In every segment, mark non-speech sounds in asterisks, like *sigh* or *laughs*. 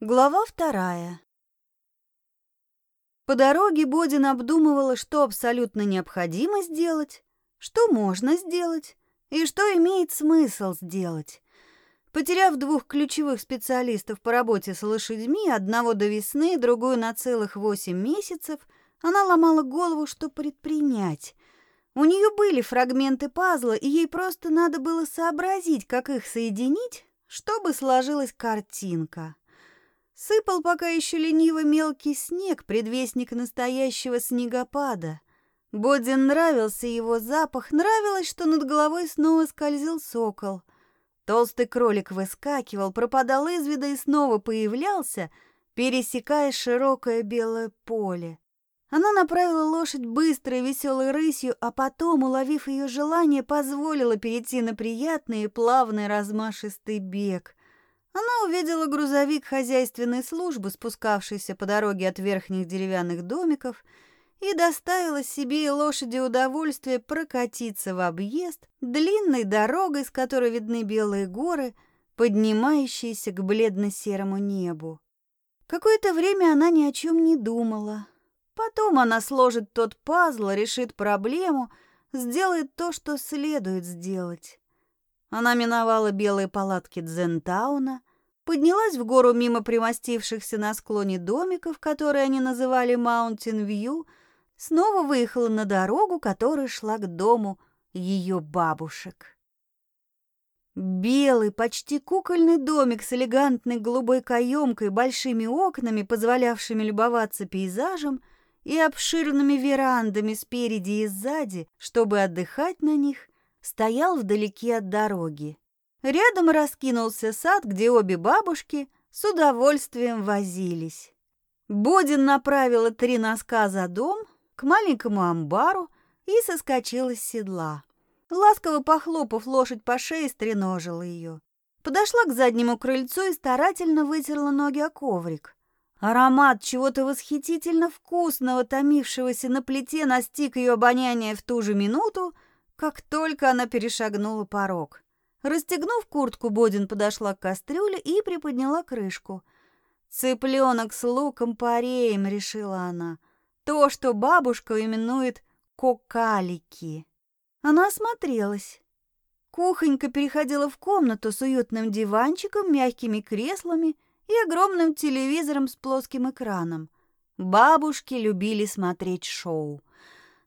Глава вторая. По дороге Бодин обдумывала, что абсолютно необходимо сделать, что можно сделать и что имеет смысл сделать. Потеряв двух ключевых специалистов по работе с лошадьми, одного до весны, другую на целых восемь месяцев, она ломала голову, что предпринять. У нее были фрагменты пазла, и ей просто надо было сообразить, как их соединить, чтобы сложилась картинка. Сыпал пока еще лениво мелкий снег, предвестник настоящего снегопада. Бодин нравился его запах, нравилось, что над головой снова скользил сокол. Толстый кролик выскакивал, пропадал из вида и снова появлялся, пересекая широкое белое поле. Она направила лошадь быстрой веселой рысью, а потом, уловив ее желание, позволила перейти на приятный и плавный размашистый бег. Она увидела грузовик хозяйственной службы, спускавшийся по дороге от верхних деревянных домиков, и доставила себе и лошади удовольствие прокатиться в объезд длинной дорогой, с которой видны белые горы, поднимающиеся к бледно-серому небу. Какое-то время она ни о чем не думала. Потом она сложит тот пазл, решит проблему, сделает то, что следует сделать. Она миновала белые палатки Дзентауна, поднялась в гору мимо примостившихся на склоне домиков, которые они называли Маунтин-Вью, снова выехала на дорогу, которая шла к дому ее бабушек. Белый, почти кукольный домик с элегантной голубой каемкой, большими окнами, позволявшими любоваться пейзажем, и обширными верандами спереди и сзади, чтобы отдыхать на них, стоял вдалеке от дороги. Рядом раскинулся сад, где обе бабушки с удовольствием возились. Бодин направила три носка за дом к маленькому амбару и соскочила с седла. Ласково похлопав лошадь по шее, стреножила ее. Подошла к заднему крыльцу и старательно вытерла ноги о коврик. Аромат чего-то восхитительно вкусного, томившегося на плите, настиг ее обоняние в ту же минуту, как только она перешагнула порог. Расстегнув куртку, Бодин подошла к кастрюле и приподняла крышку. «Цыпленок с луком-пореем», — решила она. «То, что бабушка именует кокалики». Она осмотрелась. Кухонька переходила в комнату с уютным диванчиком, мягкими креслами и огромным телевизором с плоским экраном. Бабушки любили смотреть шоу.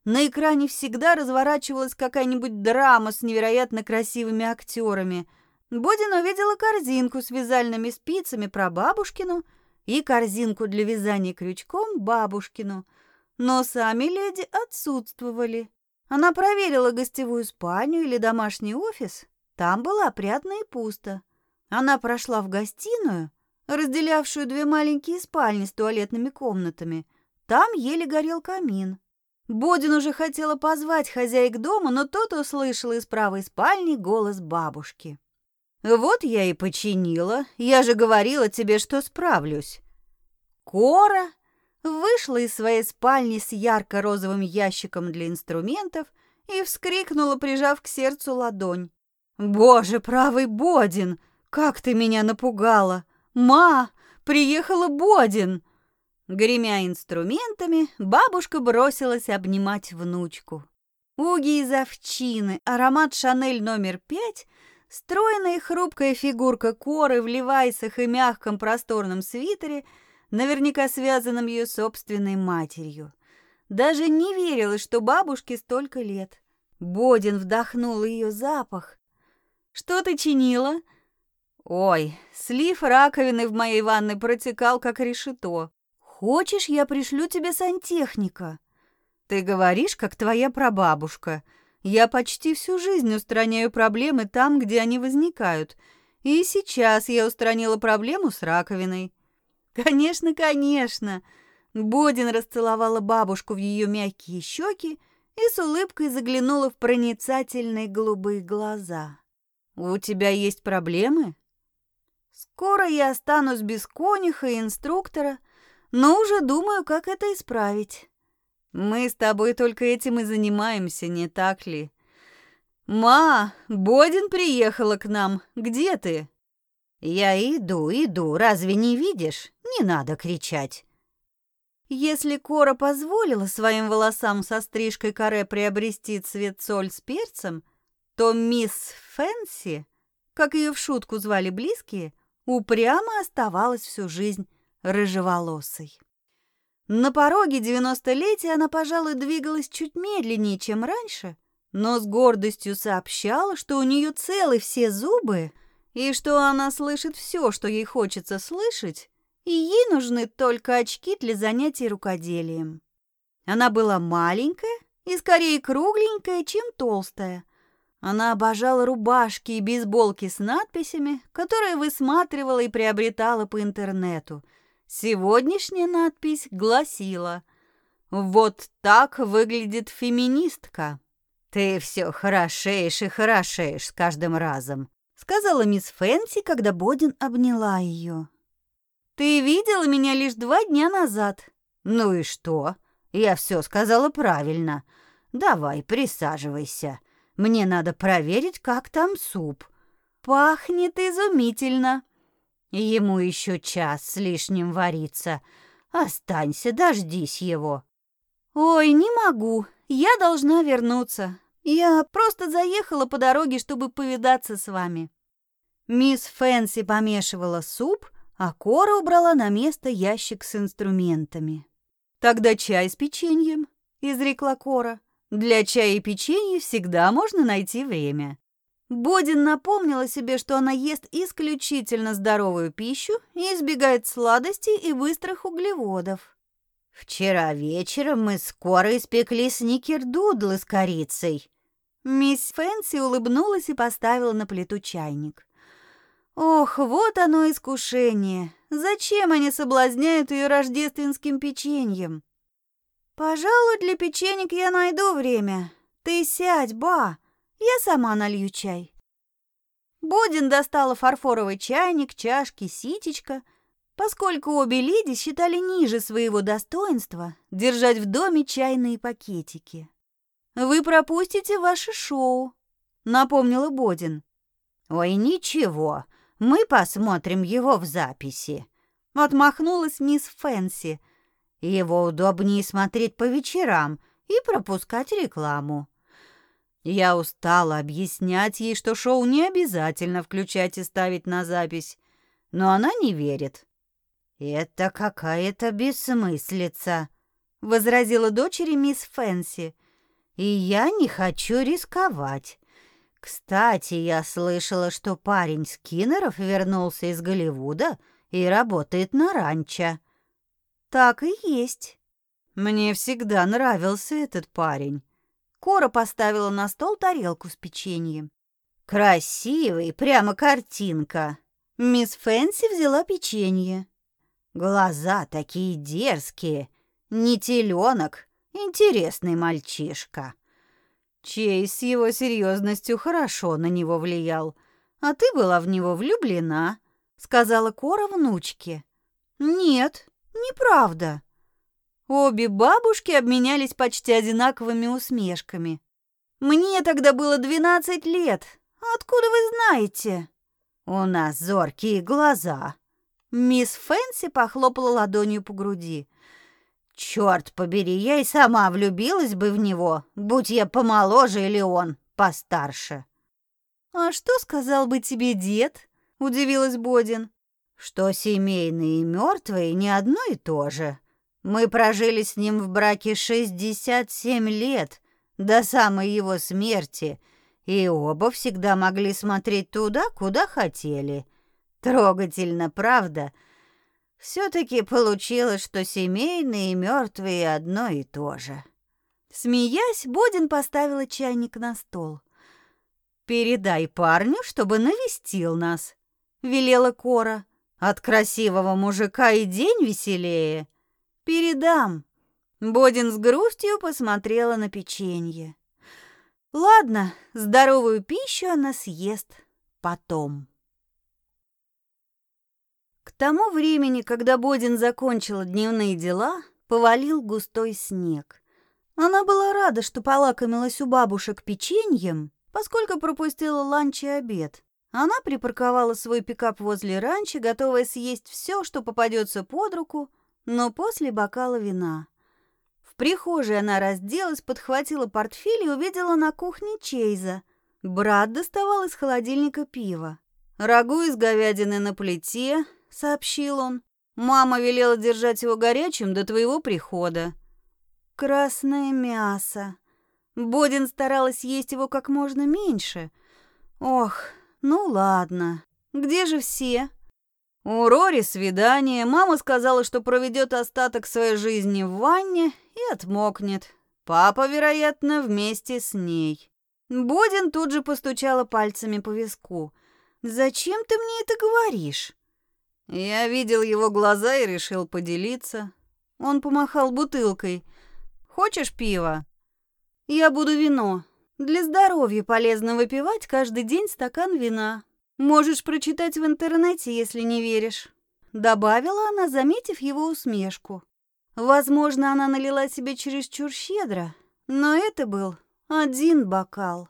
На экране всегда разворачивалась какая-нибудь драма с невероятно красивыми актерами. Бодин увидела корзинку с вязальными спицами про бабушкину и корзинку для вязания крючком бабушкину, но сами леди отсутствовали. Она проверила гостевую спальню или домашний офис. Там было опрятно и пусто. Она прошла в гостиную, разделявшую две маленькие спальни с туалетными комнатами. Там еле горел камин. Бодин уже хотела позвать хозяек дома, но тот услышал из правой спальни голос бабушки. «Вот я и починила. Я же говорила тебе, что справлюсь». Кора вышла из своей спальни с ярко-розовым ящиком для инструментов и вскрикнула, прижав к сердцу ладонь. «Боже, правый Бодин, как ты меня напугала! Ма, приехала Бодин!» Гремя инструментами, бабушка бросилась обнимать внучку. Уги из овчины, аромат Шанель номер пять, стройная и хрупкая фигурка коры в левайсах и мягком просторном свитере, наверняка связанном ее собственной матерью. Даже не верилось, что бабушке столько лет. Бодин вдохнул ее запах. «Что ты чинила?» «Ой, слив раковины в моей ванной протекал, как решето. Хочешь, я пришлю тебе сантехника? Ты говоришь, как твоя прабабушка. Я почти всю жизнь устраняю проблемы там, где они возникают. И сейчас я устранила проблему с раковиной. Конечно, конечно. Бодин расцеловала бабушку в ее мягкие щеки и с улыбкой заглянула в проницательные голубые глаза. У тебя есть проблемы? Скоро я останусь без конюха и инструктора, но уже думаю, как это исправить. Мы с тобой только этим и занимаемся, не так ли? Ма, Бодин приехала к нам. Где ты? «Я иду, иду, разве не видишь? Не надо кричать». Если Кора позволила своим волосам со стрижкой каре приобрести цвет соль с перцем, то мисс Фэнси, как ее в шутку звали близкие, упрямо оставалась всю жизнь рыжеволосой. На пороге девяностолетия она, пожалуй, двигалась чуть медленнее, чем раньше, но с гордостью сообщала, что у нее целы все зубы и что она слышит все, что ей хочется слышать, и ей нужны только очки для занятий рукоделием. Она была маленькая и скорее кругленькая, чем толстая. Она обожала рубашки и бейсболки с надписями, которые высматривала и приобретала по интернету. Сегодняшняя надпись гласила «Вот так выглядит феминистка». «Ты все хорошеешь и хорошеешь с каждым разом», — сказала мисс Фэнси, когда Бодин обняла ее. Ты видела меня лишь два дня назад. Ну и что? Я все сказала правильно. Давай, присаживайся. Мне надо проверить, как там суп. Пахнет изумительно. Ему еще час с лишним вариться. Останься, дождись его. Ой, не могу. Я должна вернуться. Я просто заехала по дороге, чтобы повидаться с вами. Мисс Фэнси помешивала суп, а Кора убрала на место ящик с инструментами. «Тогда чай с печеньем», — изрекла Кора. «Для чая и печенья всегда можно найти время». Бодин напомнила себе, что она ест исключительно здоровую пищу и избегает сладостей и быстрых углеводов. «Вчера вечером мы скоро испекли сникердудлы с корицей». Мисс Фэнси улыбнулась и поставила на плиту чайник. Ох, вот оно искушение. Зачем они соблазняют ее рождественским печеньем? Пожалуй, для печенек я найду время. Ты сядь, ба, я сама налью чай. Бодин достала фарфоровый чайник, чашки, ситечко, поскольку обе леди считали ниже своего достоинства держать в доме чайные пакетики. «Вы пропустите ваше шоу», — напомнила Бодин. «Ой, ничего, мы посмотрим его в записи. Отмахнулась мисс Фэнси. Его удобнее смотреть по вечерам и пропускать рекламу. Я устала объяснять ей, что шоу не обязательно включать и ставить на запись, но она не верит. «Это какая-то бессмыслица», — возразила дочери мисс Фэнси. «И я не хочу рисковать. Кстати, я слышала, что парень Скиннеров вернулся из Голливуда и работает на ранчо. Так и есть. Мне всегда нравился этот парень. Кора поставила на стол тарелку с печеньем. Красивый, прямо картинка. Мисс Фэнси взяла печенье. Глаза такие дерзкие, не теленок, интересный мальчишка. Чейз с его серьезностью хорошо на него влиял. А ты была в него влюблена, сказала Кора внучке. Нет, неправда. Обе бабушки обменялись почти одинаковыми усмешками. Мне тогда было двенадцать лет. Откуда вы знаете? У нас зоркие глаза. Мисс Фэнси похлопала ладонью по груди. Черт побери, я и сама влюбилась бы в него, будь я помоложе или он постарше. А что сказал бы тебе дед? удивилась Бодин. Что семейные и мертвые не одно и то же. Мы прожили с ним в браке 67 лет, до самой его смерти, и оба всегда могли смотреть туда, куда хотели. Трогательно, правда? — все-таки получилось, что семейные и мертвые одно и то же. Смеясь, Бодин поставила чайник на стол. «Передай парню, чтобы навестил нас», — велела Кора. «От красивого мужика и день веселее». «Передам». Бодин с грустью посмотрела на печенье. «Ладно, здоровую пищу она съест потом». К тому времени, когда Бодин закончила дневные дела, повалил густой снег. Она была рада, что полакомилась у бабушек печеньем, поскольку пропустила ланч и обед. Она припарковала свой пикап возле ранчо, готовая съесть все, что попадется под руку, но после бокала вина. В прихожей она разделась, подхватила портфель и увидела на кухне Чейза. Брат доставал из холодильника пиво. «Рагу из говядины на плите», — сообщил он. «Мама велела держать его горячим до твоего прихода». «Красное мясо». Бодин старалась есть его как можно меньше. «Ох, ну ладно. Где же все?» У Рори свидание. Мама сказала, что проведет остаток своей жизни в ванне и отмокнет. Папа, вероятно, вместе с ней. Бодин тут же постучала пальцами по виску. «Зачем ты мне это говоришь?» Я видел его глаза и решил поделиться. Он помахал бутылкой. «Хочешь пива?» «Я буду вино. Для здоровья полезно выпивать каждый день стакан вина. Можешь прочитать в интернете, если не веришь». Добавила она, заметив его усмешку. Возможно, она налила себе чересчур щедро, но это был один бокал.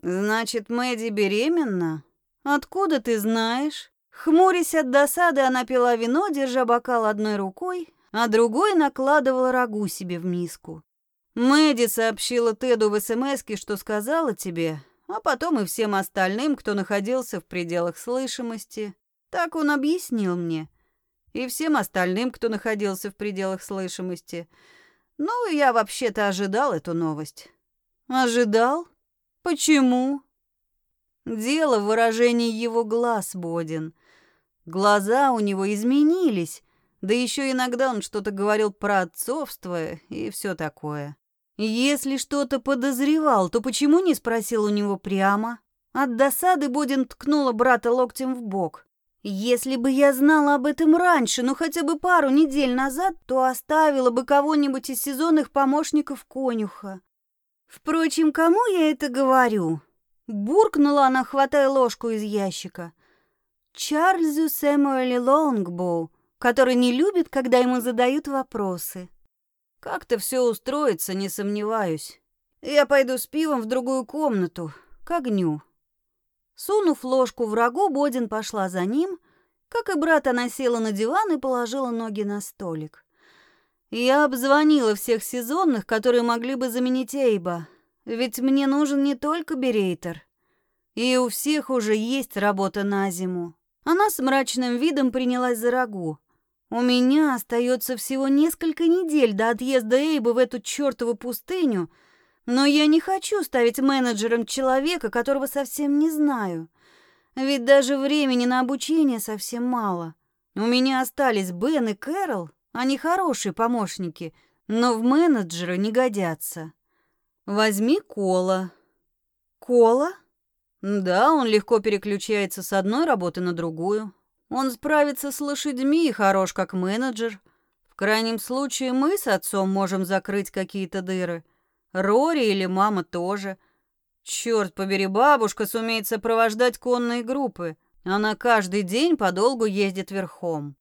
«Значит, Мэдди беременна? Откуда ты знаешь?» Хмурясь от досады, она пила вино, держа бокал одной рукой, а другой накладывала рагу себе в миску. Мэдди сообщила Теду в СМС, что сказала тебе, а потом и всем остальным, кто находился в пределах слышимости. Так он объяснил мне. И всем остальным, кто находился в пределах слышимости. Ну, я вообще-то ожидал эту новость. Ожидал? Почему? Дело в выражении его глаз, Бодин. Глаза у него изменились, да еще иногда он что-то говорил про отцовство и все такое. Если что-то подозревал, то почему не спросил у него прямо? От досады Бодин ткнула брата локтем в бок. Если бы я знала об этом раньше, ну хотя бы пару недель назад, то оставила бы кого-нибудь из сезонных помощников конюха. Впрочем, кому я это говорю? Буркнула она, хватая ложку из ящика. Чарльзу Сэмуэле Лонгбоу, который не любит, когда ему задают вопросы. Как-то все устроится, не сомневаюсь. Я пойду с пивом в другую комнату, к огню. Сунув ложку врагу, Бодин пошла за ним. Как и брат, она села на диван и положила ноги на столик. Я обзвонила всех сезонных, которые могли бы заменить Эйба. Ведь мне нужен не только Берейтер. И у всех уже есть работа на зиму. Она с мрачным видом принялась за рагу. У меня остается всего несколько недель до отъезда Эйба в эту чертову пустыню, но я не хочу ставить менеджером человека, которого совсем не знаю. Ведь даже времени на обучение совсем мало. У меня остались Бен и Кэрол, они хорошие помощники, но в менеджера не годятся. Возьми Кола. Кола? Да, он легко переключается с одной работы на другую. Он справится с лошадьми и хорош как менеджер. В крайнем случае мы с отцом можем закрыть какие-то дыры. Рори или мама тоже. Черт побери, бабушка сумеет сопровождать конные группы. Она каждый день подолгу ездит верхом.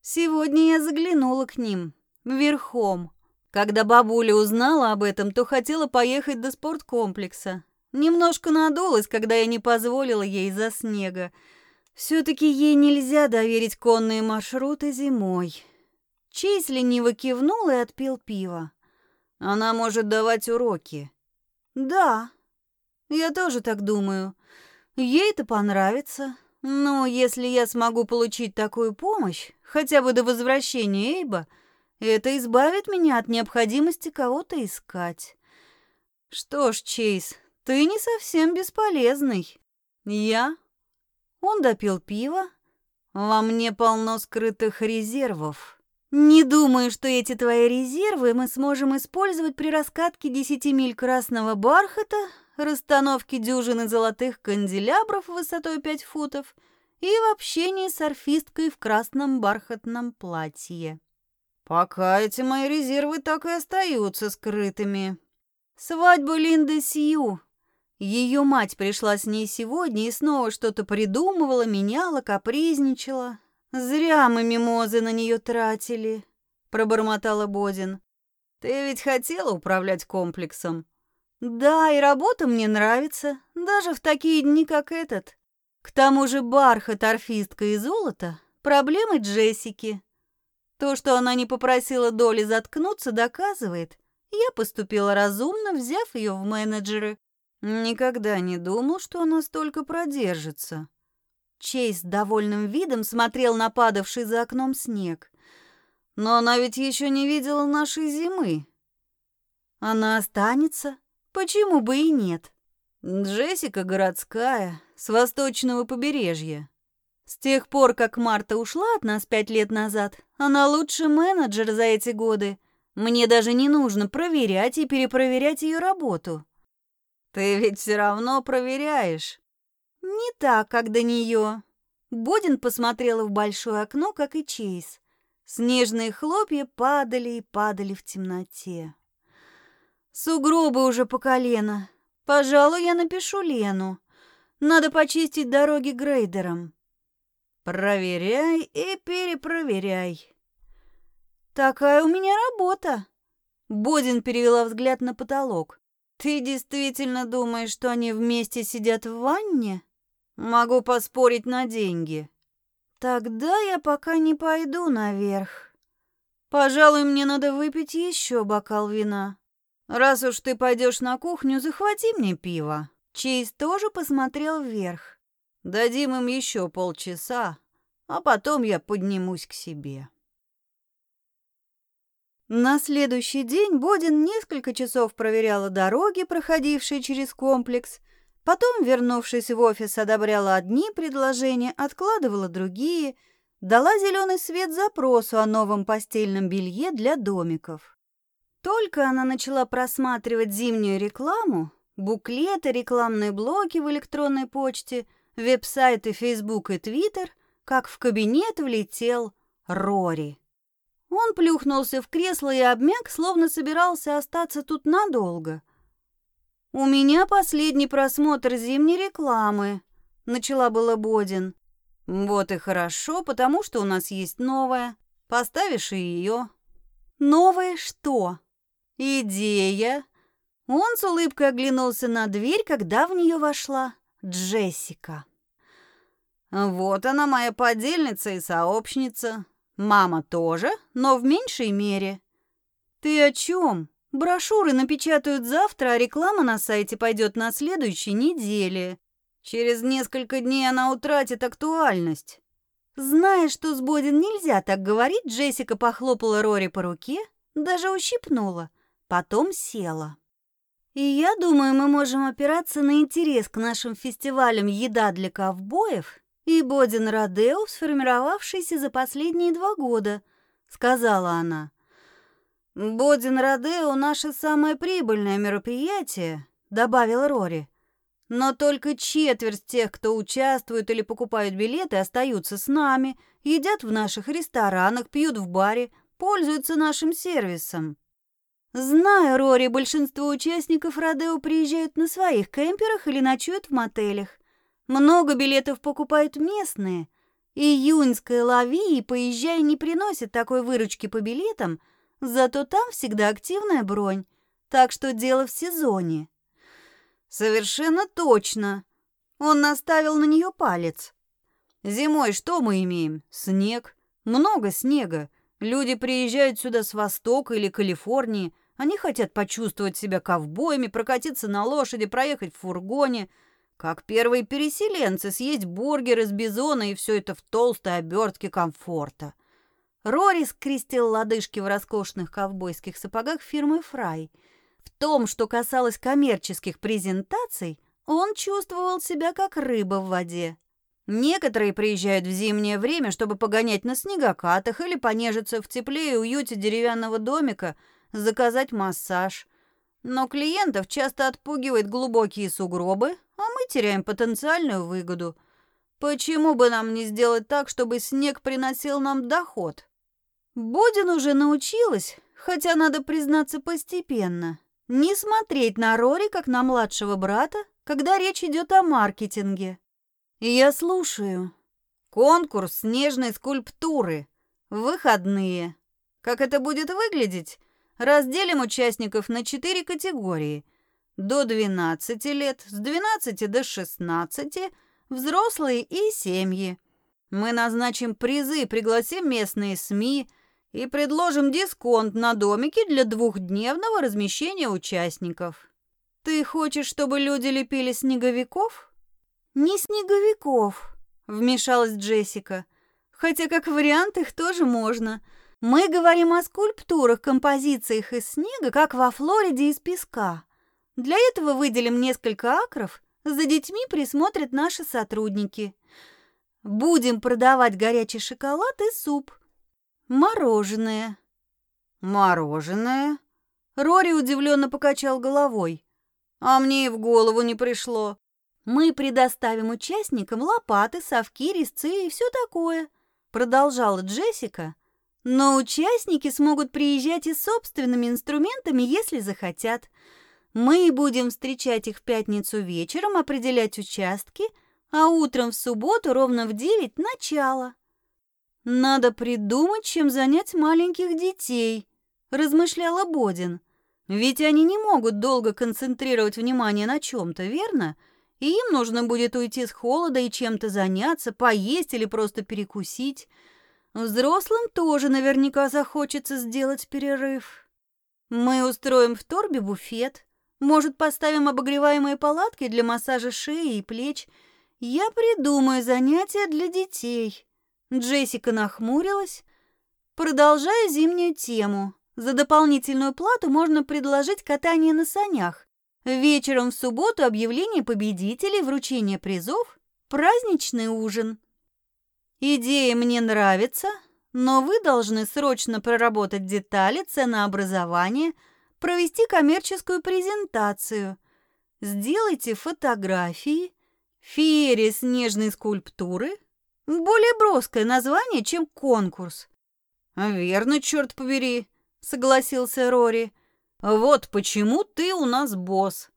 Сегодня я заглянула к ним. Верхом. Когда бабуля узнала об этом, то хотела поехать до спорткомплекса. Немножко надулась, когда я не позволила ей из-за снега. Все-таки ей нельзя доверить конные маршруты зимой. Чейз лениво кивнул и отпил пиво. Она может давать уроки. Да, я тоже так думаю. Ей это понравится. Но если я смогу получить такую помощь, хотя бы до возвращения Эйба, это избавит меня от необходимости кого-то искать. Что ж, Чейз, ты не совсем бесполезный. Я? Он допил пиво. Во мне полно скрытых резервов. Не думаю, что эти твои резервы мы сможем использовать при раскатке десяти миль красного бархата, расстановке дюжины золотых канделябров высотой пять футов — и в общении с орфисткой в красном бархатном платье. Пока эти мои резервы так и остаются скрытыми. Свадьба Линды Сью. Ее мать пришла с ней сегодня и снова что-то придумывала, меняла, капризничала. Зря мы мимозы на нее тратили, пробормотала Бодин. Ты ведь хотела управлять комплексом? Да, и работа мне нравится, даже в такие дни, как этот. К тому же бархат, орфистка и золото – проблемы Джессики. То, что она не попросила Доли заткнуться, доказывает. Я поступила разумно, взяв ее в менеджеры. Никогда не думал, что она столько продержится. Чейз с довольным видом смотрел на падавший за окном снег. Но она ведь еще не видела нашей зимы. Она останется? Почему бы и нет? Джессика городская, с восточного побережья. С тех пор, как Марта ушла от нас пять лет назад, она лучший менеджер за эти годы. Мне даже не нужно проверять и перепроверять ее работу. Ты ведь все равно проверяешь. Не так, как до нее. Бодин посмотрела в большое окно, как и Чейз. Снежные хлопья падали и падали в темноте. Сугробы уже по колено. Пожалуй, я напишу Лену. Надо почистить дороги грейдером. Проверяй и перепроверяй. Такая у меня работа. Бодин перевела взгляд на потолок. Ты действительно думаешь, что они вместе сидят в ванне? Могу поспорить на деньги. Тогда я пока не пойду наверх. Пожалуй, мне надо выпить еще бокал вина. Раз уж ты пойдешь на кухню, захвати мне пиво. Чейз тоже посмотрел вверх. Дадим им еще полчаса, а потом я поднимусь к себе. На следующий день Бодин несколько часов проверяла дороги, проходившие через комплекс, Потом, вернувшись в офис, одобряла одни предложения, откладывала другие, дала зеленый свет запросу о новом постельном белье для домиков. Только она начала просматривать зимнюю рекламу, буклеты, рекламные блоки в электронной почте, веб-сайты Facebook и Twitter, как в кабинет влетел Рори. Он плюхнулся в кресло и обмяк, словно собирался остаться тут надолго. «У меня последний просмотр зимней рекламы», — начала было Бодин. «Вот и хорошо, потому что у нас есть новая. Поставишь и ее». «Новое что?» «Идея». Он с улыбкой оглянулся на дверь, когда в нее вошла Джессика. «Вот она, моя подельница и сообщница. Мама тоже, но в меньшей мере». «Ты о чем?» Брошюры напечатают завтра, а реклама на сайте пойдет на следующей неделе. Через несколько дней она утратит актуальность. Зная, что с Бодин нельзя так говорить, Джессика похлопала Рори по руке, даже ущипнула, потом села. И я думаю, мы можем опираться на интерес к нашим фестивалям «Еда для ковбоев» и «Бодин Родео», сформировавшийся за последние два года, сказала она. «Бодин Родео — наше самое прибыльное мероприятие», — добавил Рори. «Но только четверть тех, кто участвует или покупают билеты, остаются с нами, едят в наших ресторанах, пьют в баре, пользуются нашим сервисом». Знаю, Рори, большинство участников Родео приезжают на своих кемперах или ночуют в мотелях. Много билетов покупают местные. Июньская лави и поезжай не приносит такой выручки по билетам — Зато там всегда активная бронь, так что дело в сезоне. Совершенно точно. Он наставил на нее палец. Зимой что мы имеем? Снег. Много снега. Люди приезжают сюда с Востока или Калифорнии. Они хотят почувствовать себя ковбоями, прокатиться на лошади, проехать в фургоне. Как первые переселенцы, съесть бургер из бизона и все это в толстой обертке комфорта. Рори скрестил лодыжки в роскошных ковбойских сапогах фирмы «Фрай». В том, что касалось коммерческих презентаций, он чувствовал себя как рыба в воде. Некоторые приезжают в зимнее время, чтобы погонять на снегокатах или понежиться в тепле и уюте деревянного домика, заказать массаж. Но клиентов часто отпугивают глубокие сугробы, а мы теряем потенциальную выгоду. Почему бы нам не сделать так, чтобы снег приносил нам доход? Бодин уже научилась, хотя, надо признаться, постепенно, не смотреть на Рори как на младшего брата, когда речь идет о маркетинге. Я слушаю. Конкурс снежной скульптуры. Выходные. Как это будет выглядеть? Разделим участников на четыре категории. До 12 лет, с 12 до 16, взрослые и семьи. Мы назначим призы, пригласим местные СМИ и предложим дисконт на домики для двухдневного размещения участников. Ты хочешь, чтобы люди лепили снеговиков? Не снеговиков, вмешалась Джессика. Хотя как вариант их тоже можно. Мы говорим о скульптурах, композициях из снега, как во Флориде из песка. Для этого выделим несколько акров, за детьми присмотрят наши сотрудники. Будем продавать горячий шоколад и суп. Мороженое. Мороженое? Рори удивленно покачал головой. А мне и в голову не пришло. Мы предоставим участникам лопаты, совки, резцы и все такое, продолжала Джессика. Но участники смогут приезжать и собственными инструментами, если захотят. Мы будем встречать их в пятницу вечером, определять участки – а утром в субботу ровно в девять начало. Надо придумать, чем занять маленьких детей, размышляла Бодин. Ведь они не могут долго концентрировать внимание на чем-то, верно? И им нужно будет уйти с холода и чем-то заняться, поесть или просто перекусить. Взрослым тоже наверняка захочется сделать перерыв. Мы устроим в торбе буфет, может, поставим обогреваемые палатки для массажа шеи и плеч – я придумаю занятия для детей. Джессика нахмурилась. Продолжая зимнюю тему. За дополнительную плату можно предложить катание на санях. Вечером в субботу объявление победителей, вручение призов, праздничный ужин. Идея мне нравится, но вы должны срочно проработать детали, ценообразование, провести коммерческую презентацию. Сделайте фотографии, Феерия снежной скульптуры? Более броское название, чем конкурс. Верно, черт побери, согласился Рори. Вот почему ты у нас босс.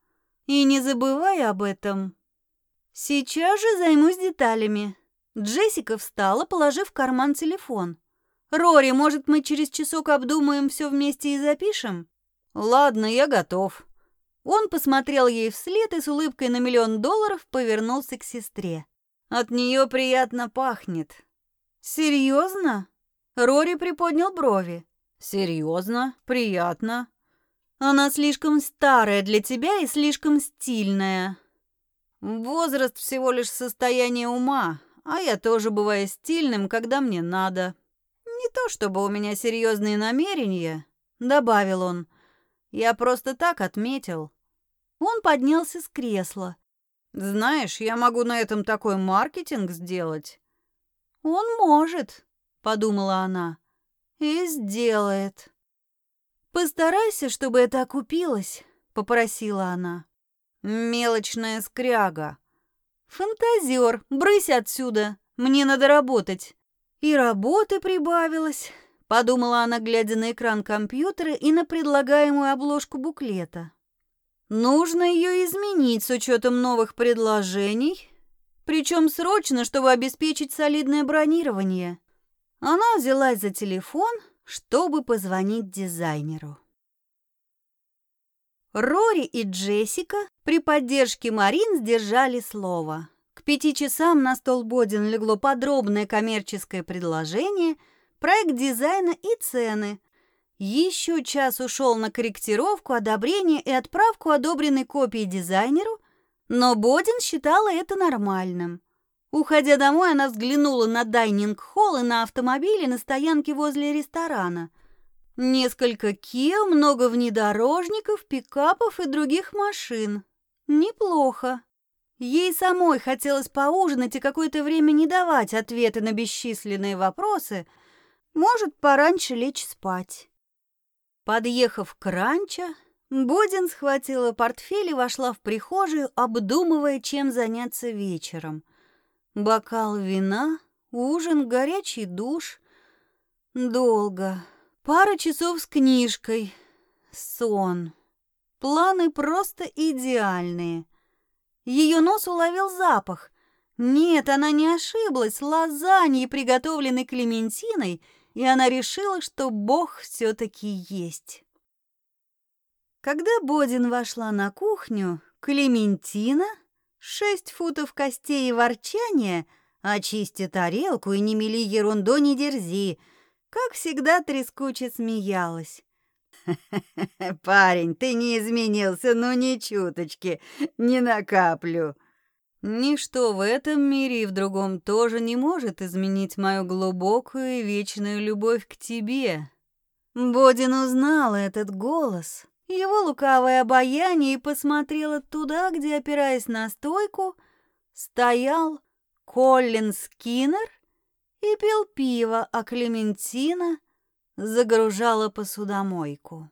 И не забывай об этом. Сейчас же займусь деталями. Джессика встала, положив в карман телефон. «Рори, может, мы через часок обдумаем все вместе и запишем?» «Ладно, я готов», он посмотрел ей вслед и с улыбкой на миллион долларов повернулся к сестре. От нее приятно пахнет. Серьезно? Рори приподнял брови. Серьезно? Приятно. Она слишком старая для тебя и слишком стильная. Возраст всего лишь состояние ума, а я тоже бываю стильным, когда мне надо. Не то чтобы у меня серьезные намерения, добавил он. Я просто так отметил. Он поднялся с кресла. Знаешь, я могу на этом такой маркетинг сделать. Он может, подумала она. И сделает. Постарайся, чтобы это окупилось, попросила она. Мелочная скряга. Фантазер, брысь отсюда. Мне надо работать. И работы прибавилось подумала она, глядя на экран компьютера и на предлагаемую обложку буклета. Нужно ее изменить с учетом новых предложений, причем срочно, чтобы обеспечить солидное бронирование. Она взялась за телефон, чтобы позвонить дизайнеру. Рори и Джессика при поддержке Марин сдержали слово. К пяти часам на стол Бодин легло подробное коммерческое предложение – проект дизайна и цены. Еще час ушел на корректировку, одобрение и отправку одобренной копии дизайнеру, но Бодин считала это нормальным. Уходя домой, она взглянула на дайнинг-холл и на автомобили на стоянке возле ресторана. Несколько Kia, много внедорожников, пикапов и других машин. Неплохо. Ей самой хотелось поужинать и какое-то время не давать ответы на бесчисленные вопросы – может, пораньше лечь спать. Подъехав к ранчо, Бодин схватила портфель и вошла в прихожую, обдумывая, чем заняться вечером. Бокал вина, ужин, горячий душ. Долго. Пара часов с книжкой. Сон. Планы просто идеальные. Ее нос уловил запах. Нет, она не ошиблась. Лазаньи, приготовленной Клементиной — и она решила, что Бог все-таки есть. Когда Бодин вошла на кухню, Клементина Шесть футов костей и ворчания, очисти тарелку и не мели ерунду, не дерзи. Как всегда трескуче смеялась. *laughs* «Парень, ты не изменился, ну ни чуточки, ни на каплю». Ничто в этом мире и в другом тоже не может изменить мою глубокую и вечную любовь к тебе. Бодин узнала этот голос, его лукавое обаяние и посмотрела туда, где, опираясь на стойку, стоял Коллин Скиннер и пил пиво, а Клементина загружала посудомойку.